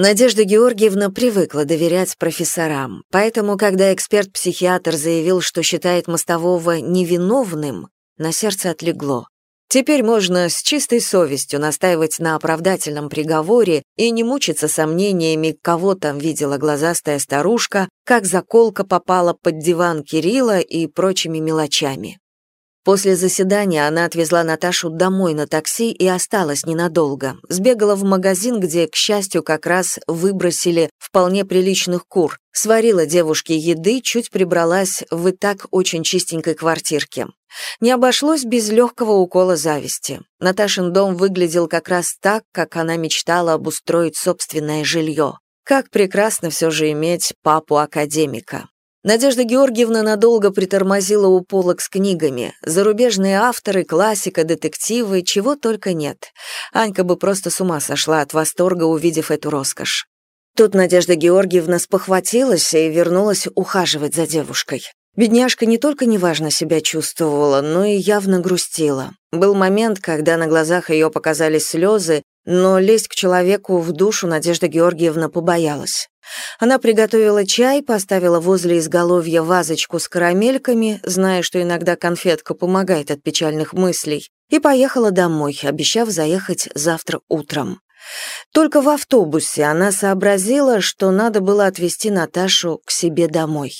Надежда Георгиевна привыкла доверять профессорам, поэтому, когда эксперт-психиатр заявил, что считает Мостового невиновным, на сердце отлегло. Теперь можно с чистой совестью настаивать на оправдательном приговоре и не мучиться сомнениями, кого там видела глазастая старушка, как заколка попала под диван Кирилла и прочими мелочами. После заседания она отвезла Наташу домой на такси и осталась ненадолго. Сбегала в магазин, где, к счастью, как раз выбросили вполне приличных кур. Сварила девушке еды, чуть прибралась в и так очень чистенькой квартирке. Не обошлось без легкого укола зависти. Наташин дом выглядел как раз так, как она мечтала обустроить собственное жилье. Как прекрасно все же иметь папу-академика. Надежда Георгиевна надолго притормозила у полок с книгами. Зарубежные авторы, классика, детективы, чего только нет. Анька бы просто с ума сошла от восторга, увидев эту роскошь. Тут Надежда Георгиевна спохватилась и вернулась ухаживать за девушкой. Бедняжка не только неважно себя чувствовала, но и явно грустила. Был момент, когда на глазах ее показались слезы, но лезть к человеку в душу Надежда Георгиевна побоялась. Она приготовила чай, поставила возле изголовья вазочку с карамельками, зная, что иногда конфетка помогает от печальных мыслей, и поехала домой, обещав заехать завтра утром. Только в автобусе она сообразила, что надо было отвезти Наташу к себе домой.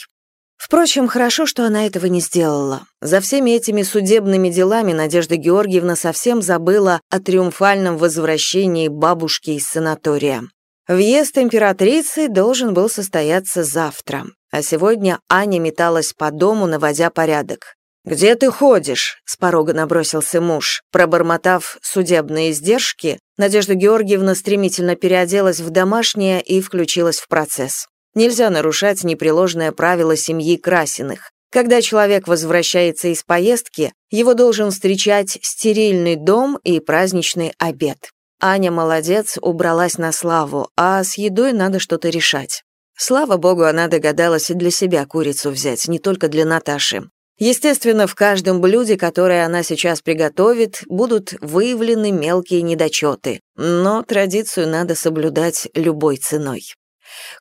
Впрочем, хорошо, что она этого не сделала. За всеми этими судебными делами Надежда Георгиевна совсем забыла о триумфальном возвращении бабушки из санатория. Въезд императрицы должен был состояться завтра, а сегодня Аня металась по дому, наводя порядок. «Где ты ходишь?» — с порога набросился муж. Пробормотав судебные издержки, Надежда Георгиевна стремительно переоделась в домашнее и включилась в процесс. Нельзя нарушать непреложное правило семьи Красиных. Когда человек возвращается из поездки, его должен встречать стерильный дом и праздничный обед. Аня молодец, убралась на славу, а с едой надо что-то решать. Слава богу, она догадалась и для себя курицу взять, не только для Наташи. Естественно, в каждом блюде, которое она сейчас приготовит, будут выявлены мелкие недочеты, но традицию надо соблюдать любой ценой.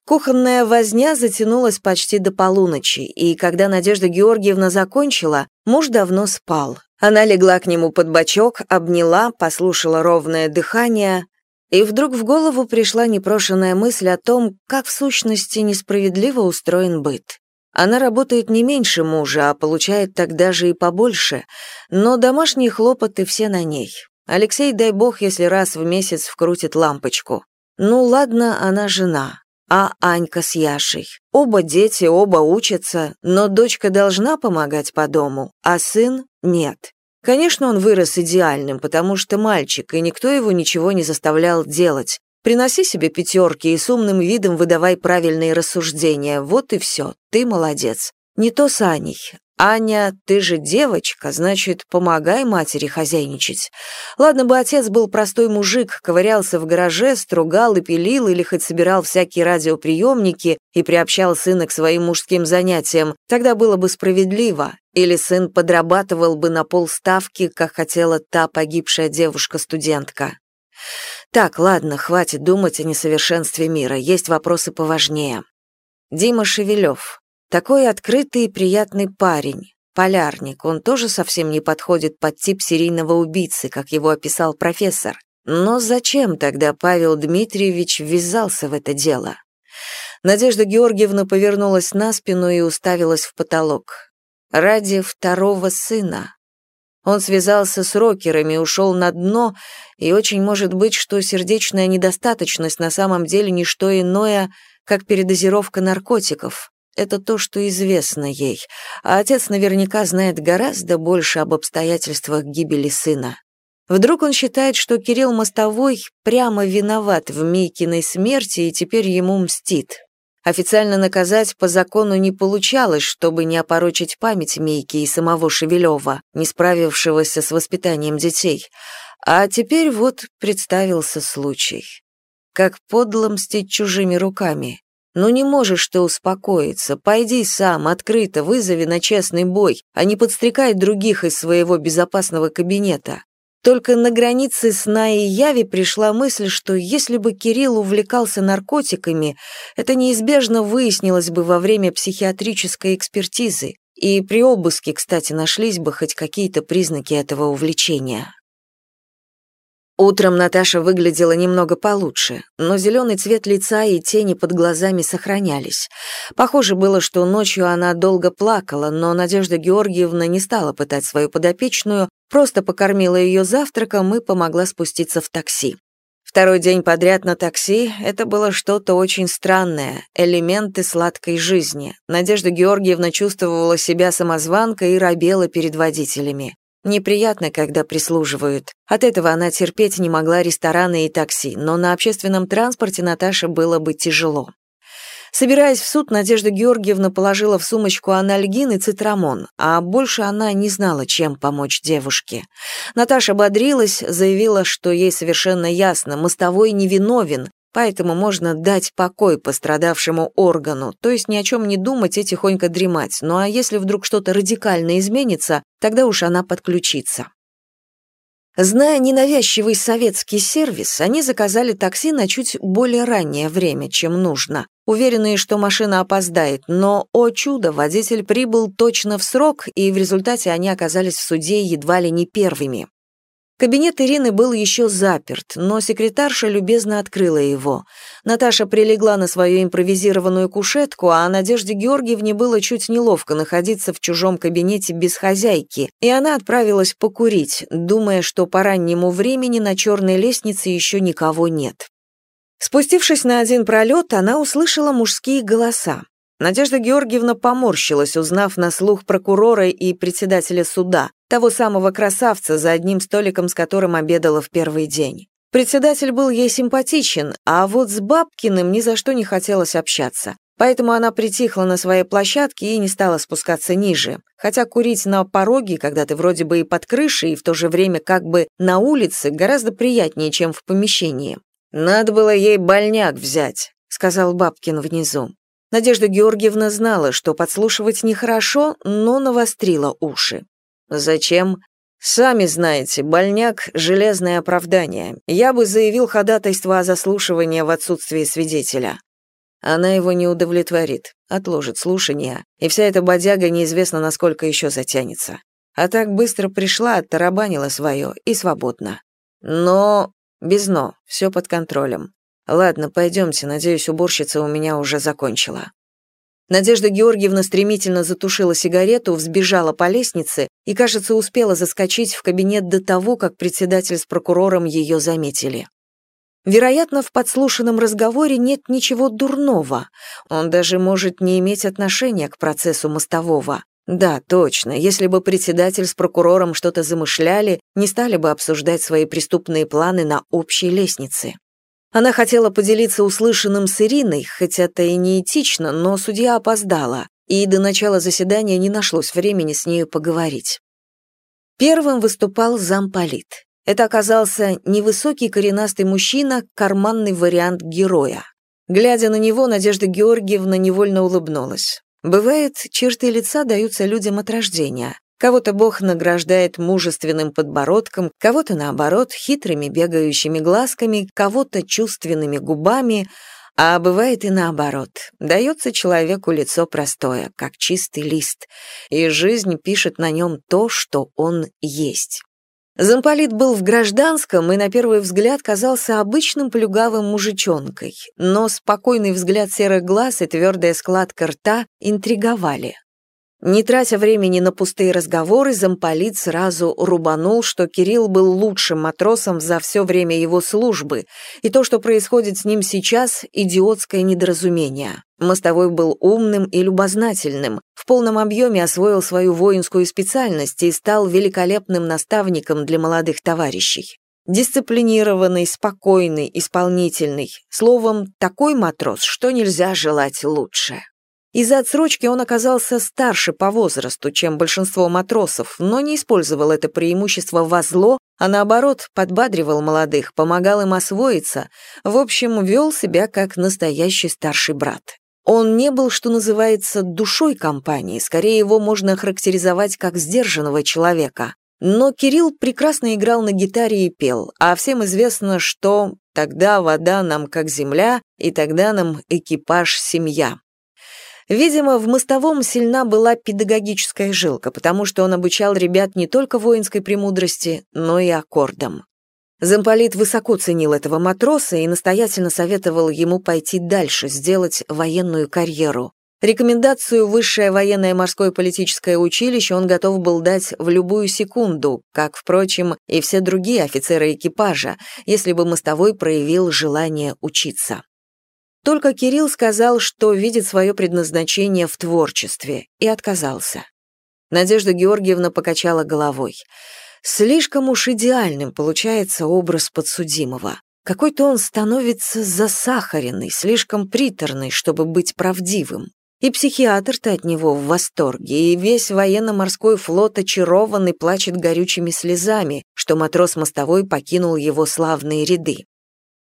Кухонная возня затянулась почти до полуночи, и когда Надежда Георгиевна закончила, муж давно спал. Она легла к нему под бочок, обняла, послушала ровное дыхание, и вдруг в голову пришла непрошенная мысль о том, как в сущности несправедливо устроен быт. Она работает не меньше мужа, а получает тогда же и побольше, но домашние хлопоты все на ней. Алексей, дай бог, если раз в месяц вкрутит лампочку. Ну ладно, она жена, а Анька с Яшей. Оба дети, оба учатся, но дочка должна помогать по дому, а сын — нет. Конечно, он вырос идеальным, потому что мальчик, и никто его ничего не заставлял делать. Приноси себе пятерки и с умным видом выдавай правильные рассуждения. Вот и все, ты молодец. Не то с Аней. «Аня, ты же девочка, значит, помогай матери хозяйничать. Ладно бы отец был простой мужик, ковырялся в гараже, стругал и пилил или хоть собирал всякие радиоприемники и приобщал сына к своим мужским занятиям, тогда было бы справедливо. Или сын подрабатывал бы на полставки, как хотела та погибшая девушка-студентка. Так, ладно, хватит думать о несовершенстве мира, есть вопросы поважнее. Дима Шевелев, такой открытый и приятный парень, полярник, он тоже совсем не подходит под тип серийного убийцы, как его описал профессор. Но зачем тогда Павел Дмитриевич ввязался в это дело? Надежда Георгиевна повернулась на спину и уставилась в потолок. Ради второго сына. Он связался с рокерами, ушел на дно, и очень может быть, что сердечная недостаточность на самом деле не что иное, как передозировка наркотиков это то, что известно ей, а отец наверняка знает гораздо больше об обстоятельствах гибели сына. Вдруг он считает, что Кирилл Мостовой прямо виноват в Мейкиной смерти и теперь ему мстит. Официально наказать по закону не получалось, чтобы не опорочить память Мейки и самого Шевелева, не справившегося с воспитанием детей. А теперь вот представился случай. Как подло мстить чужими руками. Ну не можешь ты успокоиться, пойди сам, открыто, вызови на честный бой, а не подстрекай других из своего безопасного кабинета. Только на границе сна и яви пришла мысль, что если бы Кирилл увлекался наркотиками, это неизбежно выяснилось бы во время психиатрической экспертизы, и при обыске, кстати, нашлись бы хоть какие-то признаки этого увлечения. Утром Наташа выглядела немного получше, но зеленый цвет лица и тени под глазами сохранялись. Похоже было, что ночью она долго плакала, но Надежда Георгиевна не стала пытать свою подопечную, просто покормила ее завтраком и помогла спуститься в такси. Второй день подряд на такси — это было что-то очень странное, элементы сладкой жизни. Надежда Георгиевна чувствовала себя самозванкой и робела перед водителями. Неприятно, когда прислуживают. От этого она терпеть не могла рестораны и такси, но на общественном транспорте Наташе было бы тяжело. Собираясь в суд, Надежда Георгиевна положила в сумочку анальгин и цитрамон, а больше она не знала, чем помочь девушке. Наташа бодрилась, заявила, что ей совершенно ясно, мостовой невиновен, поэтому можно дать покой пострадавшему органу, то есть ни о чем не думать и тихонько дремать, ну а если вдруг что-то радикально изменится, тогда уж она подключится. Зная ненавязчивый советский сервис, они заказали такси на чуть более раннее время, чем нужно, уверенные, что машина опоздает, но, о чудо, водитель прибыл точно в срок, и в результате они оказались в суде едва ли не первыми. Кабинет Ирины был еще заперт, но секретарша любезно открыла его. Наташа прилегла на свою импровизированную кушетку, а Надежде Георгиевне было чуть неловко находиться в чужом кабинете без хозяйки, и она отправилась покурить, думая, что по раннему времени на черной лестнице еще никого нет. Спустившись на один пролет, она услышала мужские голоса. Надежда Георгиевна поморщилась, узнав на слух прокурора и председателя суда, того самого красавца, за одним столиком с которым обедала в первый день. Председатель был ей симпатичен, а вот с Бабкиным ни за что не хотелось общаться. Поэтому она притихла на своей площадке и не стала спускаться ниже. Хотя курить на пороге, когда ты вроде бы и под крышей, и в то же время как бы на улице, гораздо приятнее, чем в помещении. «Надо было ей больняк взять», — сказал Бабкин внизу. Надежда Георгиевна знала, что подслушивать нехорошо, но навострила уши. «Зачем?» «Сами знаете, больняк — железное оправдание. Я бы заявил ходатайство о заслушивании в отсутствии свидетеля». Она его не удовлетворит, отложит слушание, и вся эта бодяга неизвестно, насколько еще затянется. А так быстро пришла, оттарабанила свое и свободно. Но... без «но», все под контролем. Ладно, пойдемте, надеюсь, уборщица у меня уже закончила. Надежда Георгиевна стремительно затушила сигарету, взбежала по лестнице и, кажется, успела заскочить в кабинет до того, как председатель с прокурором ее заметили. Вероятно, в подслушанном разговоре нет ничего дурного. Он даже может не иметь отношения к процессу мостового. Да, точно, если бы председатель с прокурором что-то замышляли, не стали бы обсуждать свои преступные планы на общей лестнице. Она хотела поделиться услышанным с Ириной, хотя это и неэтично, но судья опоздала, и до начала заседания не нашлось времени с нею поговорить. Первым выступал замполит. Это оказался невысокий коренастый мужчина, карманный вариант героя. Глядя на него, Надежда Георгиевна невольно улыбнулась. Бывает, черты лица даются людям от рождения. Кого-то Бог награждает мужественным подбородком, кого-то, наоборот, хитрыми бегающими глазками, кого-то чувственными губами, а бывает и наоборот. Дается человеку лицо простое, как чистый лист, и жизнь пишет на нем то, что он есть. Замполит был в гражданском и на первый взгляд казался обычным плюгавым мужичонкой, но спокойный взгляд серых глаз и твердая складка рта интриговали. Не тратя времени на пустые разговоры, замполит сразу рубанул, что Кирилл был лучшим матросом за все время его службы, и то, что происходит с ним сейчас, идиотское недоразумение. Мостовой был умным и любознательным, в полном объеме освоил свою воинскую специальность и стал великолепным наставником для молодых товарищей. Дисциплинированный, спокойный, исполнительный. Словом, такой матрос, что нельзя желать лучше. Из-за отсрочки он оказался старше по возрасту, чем большинство матросов, но не использовал это преимущество во зло, а наоборот, подбадривал молодых, помогал им освоиться, в общем, вел себя как настоящий старший брат. Он не был, что называется, душой компании, скорее его можно охарактеризовать как сдержанного человека. Но Кирилл прекрасно играл на гитаре и пел, а всем известно, что «тогда вода нам как земля, и тогда нам экипаж семья». Видимо, в мостовом сильна была педагогическая жилка, потому что он обучал ребят не только воинской премудрости, но и аккордам. Замполит высоко ценил этого матроса и настоятельно советовал ему пойти дальше, сделать военную карьеру. Рекомендацию «Высшее военное морское политическое училище» он готов был дать в любую секунду, как, впрочем, и все другие офицеры экипажа, если бы мостовой проявил желание учиться. Только Кирилл сказал, что видит свое предназначение в творчестве, и отказался. Надежда Георгиевна покачала головой. Слишком уж идеальным получается образ подсудимого. Какой-то он становится засахаренный, слишком приторный, чтобы быть правдивым. И психиатр-то от него в восторге, и весь военно-морской флот очарован и плачет горючими слезами, что матрос мостовой покинул его славные ряды.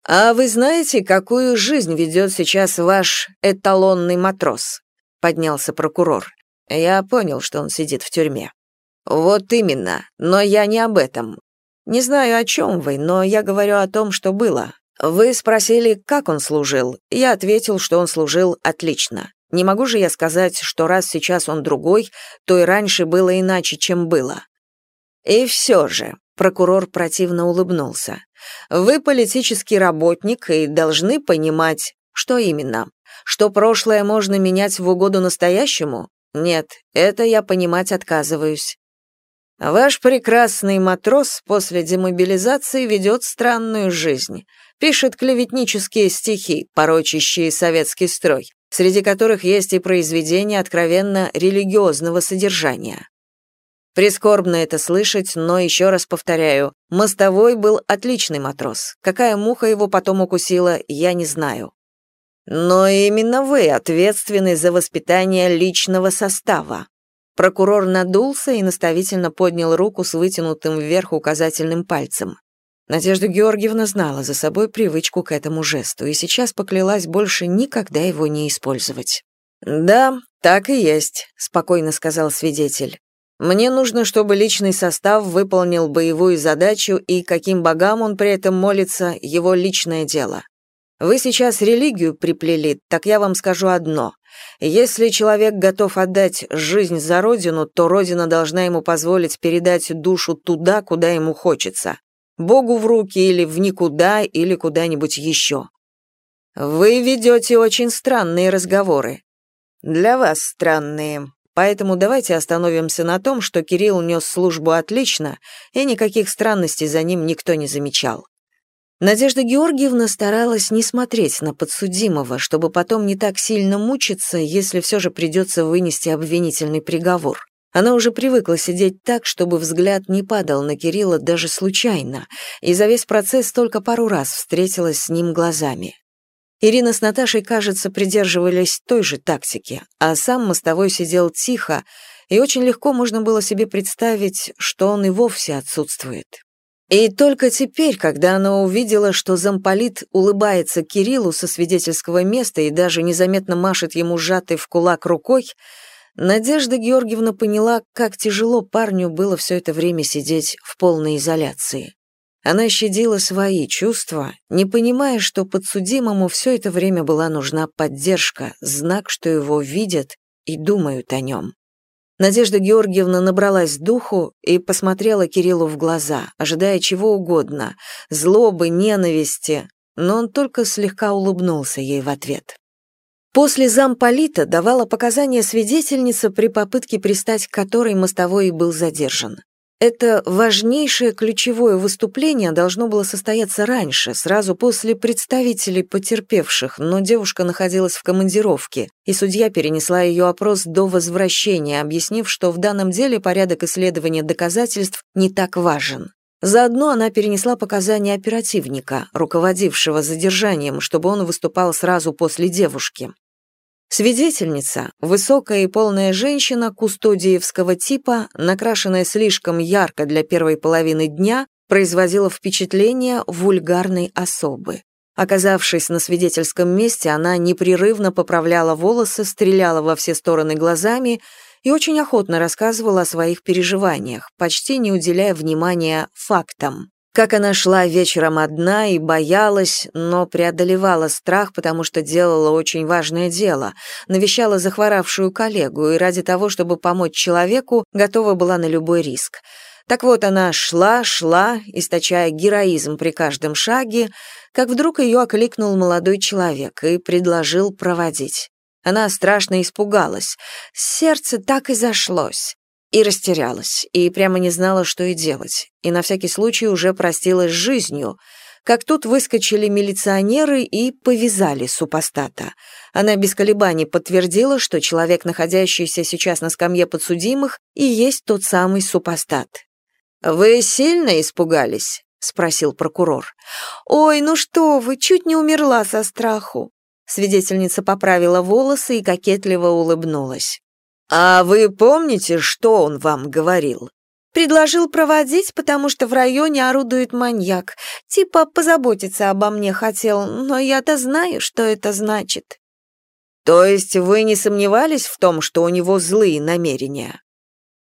«А вы знаете, какую жизнь ведет сейчас ваш эталонный матрос?» — поднялся прокурор. «Я понял, что он сидит в тюрьме». «Вот именно, но я не об этом. Не знаю, о чем вы, но я говорю о том, что было. Вы спросили, как он служил. Я ответил, что он служил отлично. Не могу же я сказать, что раз сейчас он другой, то и раньше было иначе, чем было. И все же, прокурор противно улыбнулся, вы политический работник и должны понимать, что именно. Что прошлое можно менять в угоду настоящему? Нет, это я понимать отказываюсь. Ваш прекрасный матрос после демобилизации ведет странную жизнь. Пишет клеветнические стихи, порочащие советский строй среди которых есть и произведения откровенно религиозного содержания. Прискорбно это слышать, но еще раз повторяю, мостовой был отличный матрос. Какая муха его потом укусила, я не знаю. Но именно вы ответственны за воспитание личного состава. Прокурор надулся и наставительно поднял руку с вытянутым вверх указательным пальцем. Надежда Георгиевна знала за собой привычку к этому жесту и сейчас поклялась больше никогда его не использовать. «Да, так и есть», — спокойно сказал свидетель. «Мне нужно, чтобы личный состав выполнил боевую задачу, и каким богам он при этом молится, его личное дело. Вы сейчас религию приплели, так я вам скажу одно. Если человек готов отдать жизнь за родину, то родина должна ему позволить передать душу туда, куда ему хочется. Богу в руки или в никуда, или куда-нибудь еще. Вы ведете очень странные разговоры. Для вас странные. Поэтому давайте остановимся на том, что Кирилл нес службу отлично, и никаких странностей за ним никто не замечал. Надежда Георгиевна старалась не смотреть на подсудимого, чтобы потом не так сильно мучиться, если все же придется вынести обвинительный приговор. Она уже привыкла сидеть так, чтобы взгляд не падал на Кирилла даже случайно, и за весь процесс только пару раз встретилась с ним глазами. Ирина с Наташей, кажется, придерживались той же тактики, а сам мостовой сидел тихо, и очень легко можно было себе представить, что он и вовсе отсутствует. И только теперь, когда она увидела, что замполит улыбается Кириллу со свидетельского места и даже незаметно машет ему сжатой в кулак рукой, Надежда Георгиевна поняла, как тяжело парню было все это время сидеть в полной изоляции. Она щадила свои чувства, не понимая, что подсудимому все это время была нужна поддержка, знак, что его видят и думают о нем. Надежда Георгиевна набралась духу и посмотрела Кириллу в глаза, ожидая чего угодно, злобы, ненависти, но он только слегка улыбнулся ей в ответ. После замполита давала показания свидетельница, при попытке пристать к которой мостовой был задержан. Это важнейшее ключевое выступление должно было состояться раньше, сразу после представителей потерпевших, но девушка находилась в командировке, и судья перенесла ее опрос до возвращения, объяснив, что в данном деле порядок исследования доказательств не так важен. Заодно она перенесла показания оперативника, руководившего задержанием, чтобы он выступал сразу после девушки. Свидетельница, высокая и полная женщина кустодиевского типа, накрашенная слишком ярко для первой половины дня, производила впечатление вульгарной особы. Оказавшись на свидетельском месте, она непрерывно поправляла волосы, стреляла во все стороны глазами и очень охотно рассказывала о своих переживаниях, почти не уделяя внимания фактам. Как она шла вечером одна и боялась, но преодолевала страх, потому что делала очень важное дело, навещала захворавшую коллегу и ради того, чтобы помочь человеку, готова была на любой риск. Так вот, она шла, шла, источая героизм при каждом шаге, как вдруг ее окликнул молодой человек и предложил проводить. Она страшно испугалась. Сердце так и зашлось и растерялась, и прямо не знала, что и делать, и на всякий случай уже простилась с жизнью, как тут выскочили милиционеры и повязали супостата. Она без колебаний подтвердила, что человек, находящийся сейчас на скамье подсудимых, и есть тот самый супостат. «Вы сильно испугались?» — спросил прокурор. «Ой, ну что вы, чуть не умерла со страху». Свидетельница поправила волосы и кокетливо улыбнулась. «А вы помните, что он вам говорил?» «Предложил проводить, потому что в районе орудует маньяк. Типа позаботиться обо мне хотел, но я-то знаю, что это значит». «То есть вы не сомневались в том, что у него злые намерения?»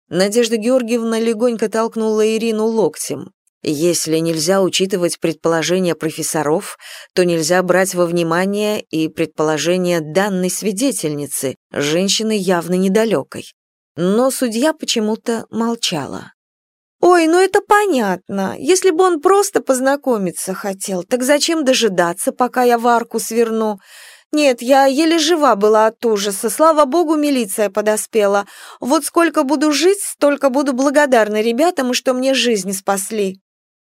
Надежда Георгиевна легонько толкнула Ирину локтем. Если нельзя учитывать предположения профессоров, то нельзя брать во внимание и предположения данной свидетельницы, женщины явно недалекой. Но судья почему-то молчала. «Ой, ну это понятно. Если бы он просто познакомиться хотел, так зачем дожидаться, пока я в арку сверну? Нет, я еле жива была от ужаса. Слава богу, милиция подоспела. Вот сколько буду жить, столько буду благодарна ребятам, и что мне жизнь спасли».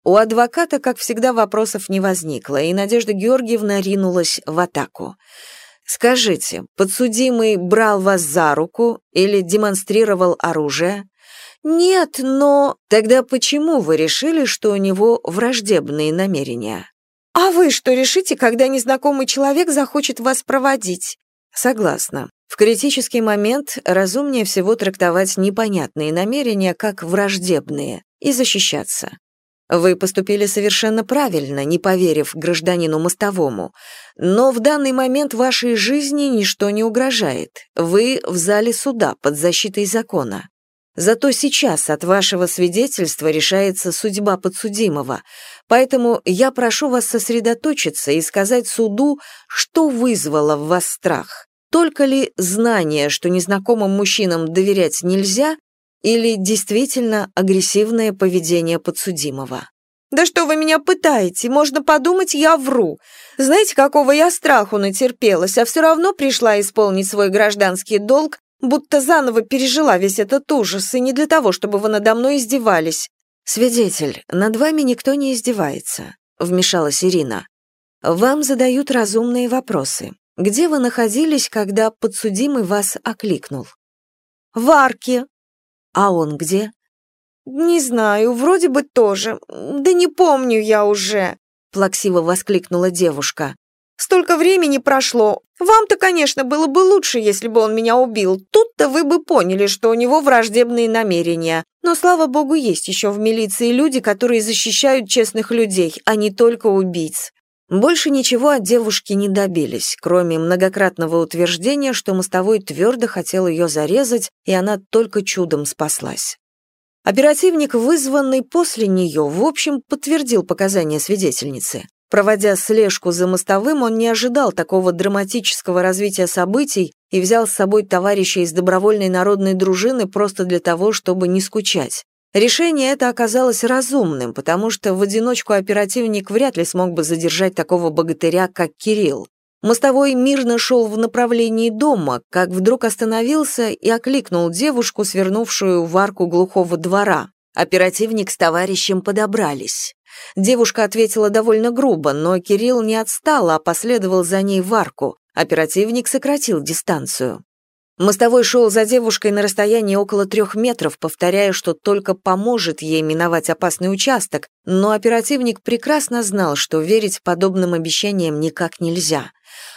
У адвоката, как всегда, вопросов не возникло, и Надежда Георгиевна ринулась в атаку. «Скажите, подсудимый брал вас за руку или демонстрировал оружие?» «Нет, но...» «Тогда почему вы решили, что у него враждебные намерения?» «А вы что решите, когда незнакомый человек захочет вас проводить?» «Согласна. В критический момент разумнее всего трактовать непонятные намерения как враждебные и защищаться. Вы поступили совершенно правильно, не поверив гражданину мостовому. Но в данный момент вашей жизни ничто не угрожает. Вы в зале суда под защитой закона. Зато сейчас от вашего свидетельства решается судьба подсудимого. Поэтому я прошу вас сосредоточиться и сказать суду, что вызвало в вас страх. Только ли знание, что незнакомым мужчинам доверять нельзя, или действительно агрессивное поведение подсудимого. «Да что вы меня пытаете? Можно подумать, я вру. Знаете, какого я страху натерпелась, а все равно пришла исполнить свой гражданский долг, будто заново пережила весь этот ужас, и не для того, чтобы вы надо мной издевались». «Свидетель, над вами никто не издевается», — вмешалась Ирина. «Вам задают разумные вопросы. Где вы находились, когда подсудимый вас окликнул?» «В арке», а он где? Не знаю, вроде бы тоже. Да не помню я уже, плаксиво воскликнула девушка. Столько времени прошло. Вам-то, конечно, было бы лучше, если бы он меня убил. Тут-то вы бы поняли, что у него враждебные намерения. Но, слава богу, есть еще в милиции люди, которые защищают честных людей, а не только убийц. Больше ничего от девушки не добились, кроме многократного утверждения, что мостовой твердо хотел ее зарезать, и она только чудом спаслась. Оперативник, вызванный после нее, в общем, подтвердил показания свидетельницы. Проводя слежку за мостовым, он не ожидал такого драматического развития событий и взял с собой товарища из добровольной народной дружины просто для того, чтобы не скучать. Решение это оказалось разумным, потому что в одиночку оперативник вряд ли смог бы задержать такого богатыря, как Кирилл. Мостовой мирно шел в направлении дома, как вдруг остановился и окликнул девушку, свернувшую в арку глухого двора. Оперативник с товарищем подобрались. Девушка ответила довольно грубо, но Кирилл не отстал, а последовал за ней в арку. Оперативник сократил дистанцию. Мостовой шел за девушкой на расстоянии около трех метров, повторяя, что только поможет ей миновать опасный участок, но оперативник прекрасно знал, что верить подобным обещаниям никак нельзя.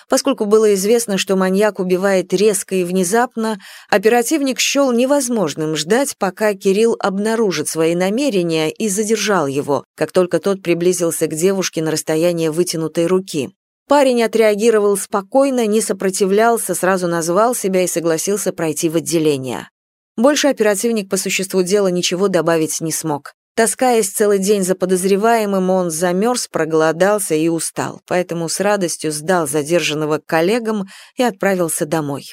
Поскольку было известно, что маньяк убивает резко и внезапно, оперативник счел невозможным ждать, пока Кирилл обнаружит свои намерения и задержал его, как только тот приблизился к девушке на расстояние вытянутой руки. Парень отреагировал спокойно, не сопротивлялся, сразу назвал себя и согласился пройти в отделение. Больше оперативник по существу дела ничего добавить не смог. Таскаясь целый день за подозреваемым, он замерз, проголодался и устал, поэтому с радостью сдал задержанного коллегам и отправился домой.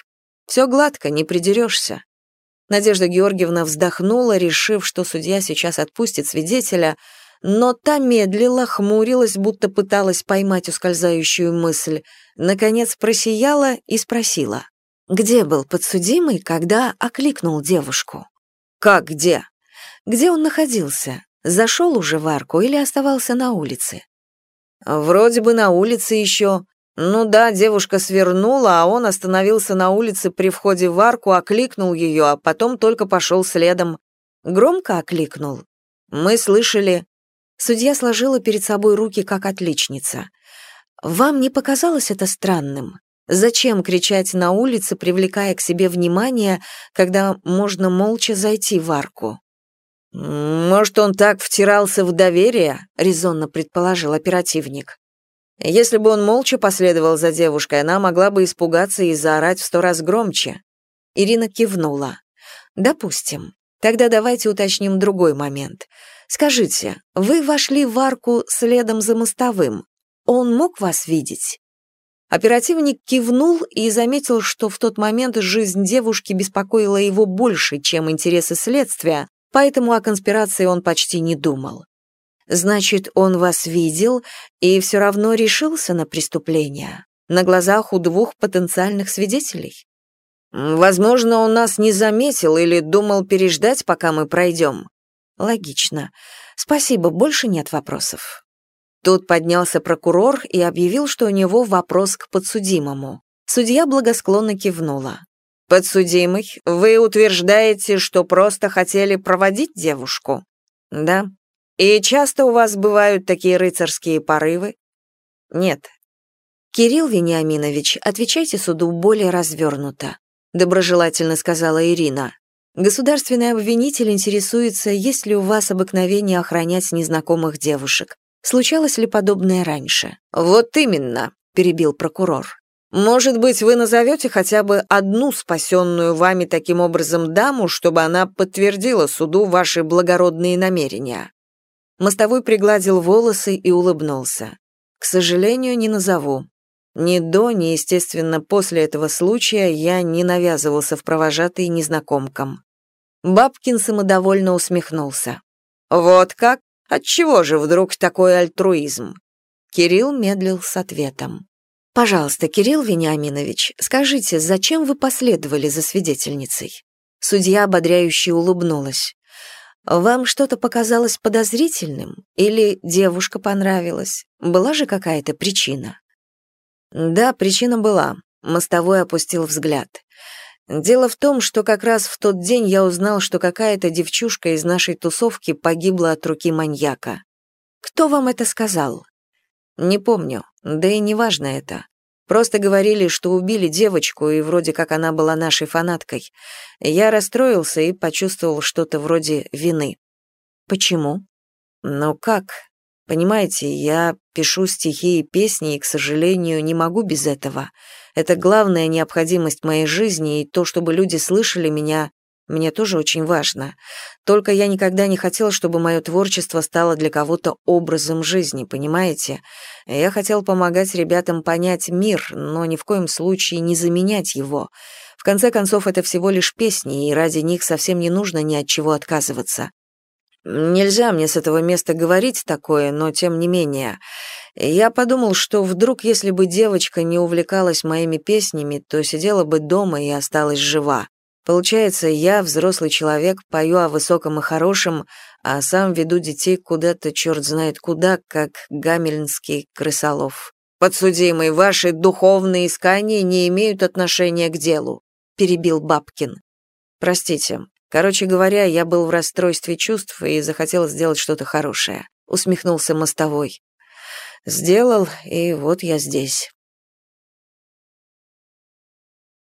Все гладко, не придерешься. Надежда Георгиевна вздохнула, решив, что судья сейчас отпустит свидетеля, но та медлила, хмурилась, будто пыталась поймать ускользающую мысль, наконец просияла и спросила, где был подсудимый, когда окликнул девушку. «Как где?» Где он находился? Зашел уже в арку или оставался на улице? Вроде бы на улице еще. Ну да, девушка свернула, а он остановился на улице при входе в арку, окликнул ее, а потом только пошел следом. Громко окликнул. Мы слышали. Судья сложила перед собой руки, как отличница. Вам не показалось это странным? Зачем кричать на улице, привлекая к себе внимание, когда можно молча зайти в арку? «Может, он так втирался в доверие?» — резонно предположил оперативник. «Если бы он молча последовал за девушкой, она могла бы испугаться и заорать в сто раз громче». Ирина кивнула. «Допустим. Тогда давайте уточним другой момент. Скажите, вы вошли в арку следом за мостовым. Он мог вас видеть?» Оперативник кивнул и заметил, что в тот момент жизнь девушки беспокоила его больше, чем интересы следствия, поэтому о конспирации он почти не думал. Значит, он вас видел и все равно решился на преступление? На глазах у двух потенциальных свидетелей? Возможно, он нас не заметил или думал переждать, пока мы пройдем. Логично. Спасибо, больше нет вопросов. Тут поднялся прокурор и объявил, что у него вопрос к подсудимому. Судья благосклонно кивнула. «Подсудимый, вы утверждаете, что просто хотели проводить девушку?» «Да». «И часто у вас бывают такие рыцарские порывы?» «Нет». «Кирилл Вениаминович, отвечайте суду более развернуто», доброжелательно сказала Ирина. Государственный обвинитель интересуется, есть ли у вас обыкновение охранять незнакомых девушек. Случалось ли подобное раньше? Вот именно, перебил прокурор. Может быть, вы назовете хотя бы одну спасенную вами таким образом даму, чтобы она подтвердила суду ваши благородные намерения?» Мостовой пригладил волосы и улыбнулся. «К сожалению, не назову. Ни до, ни, естественно, после этого случая я не навязывался в провожатые незнакомкам». Бабкин самодовольно усмехнулся. «Вот как? Отчего же вдруг такой альтруизм?» Кирилл медлил с ответом. «Пожалуйста, Кирилл Вениаминович, скажите, зачем вы последовали за свидетельницей?» Судья ободряюще улыбнулась. «Вам что-то показалось подозрительным? Или девушка понравилась? Была же какая-то причина?» «Да, причина была», — мостовой опустил взгляд. «Дело в том, что как раз в тот день я узнал, что какая-то девчушка из нашей тусовки погибла от руки маньяка. Кто вам это сказал?» «Не помню. Да и не важно это. Просто говорили, что убили девочку, и вроде как она была нашей фанаткой. Я расстроился и почувствовал что-то вроде вины. Почему? Ну как? Понимаете, я пишу стихи и песни, и, к сожалению, не могу без этого. Это главная необходимость моей жизни, и то, чтобы люди слышали меня, мне тоже очень важно. Только я никогда не хотел, чтобы мое творчество стало для кого-то образом жизни, понимаете? Я хотел помогать ребятам понять мир, но ни в коем случае не заменять его. В конце концов, это всего лишь песни, и ради них совсем не нужно ни от чего отказываться. Нельзя мне с этого места говорить такое, но тем не менее. Я подумал, что вдруг, если бы девочка не увлекалась моими песнями, то сидела бы дома и осталась жива. Получается, я, взрослый человек, пою о высоком и хорошем, а сам веду детей куда-то черт знает куда, как гамельнский крысолов. Подсудимый, ваши духовные искания не имеют отношения к делу, перебил Бабкин. Простите. Короче говоря, я был в расстройстве чувств и захотел сделать что-то хорошее, усмехнулся мостовой. Сделал, и вот я здесь.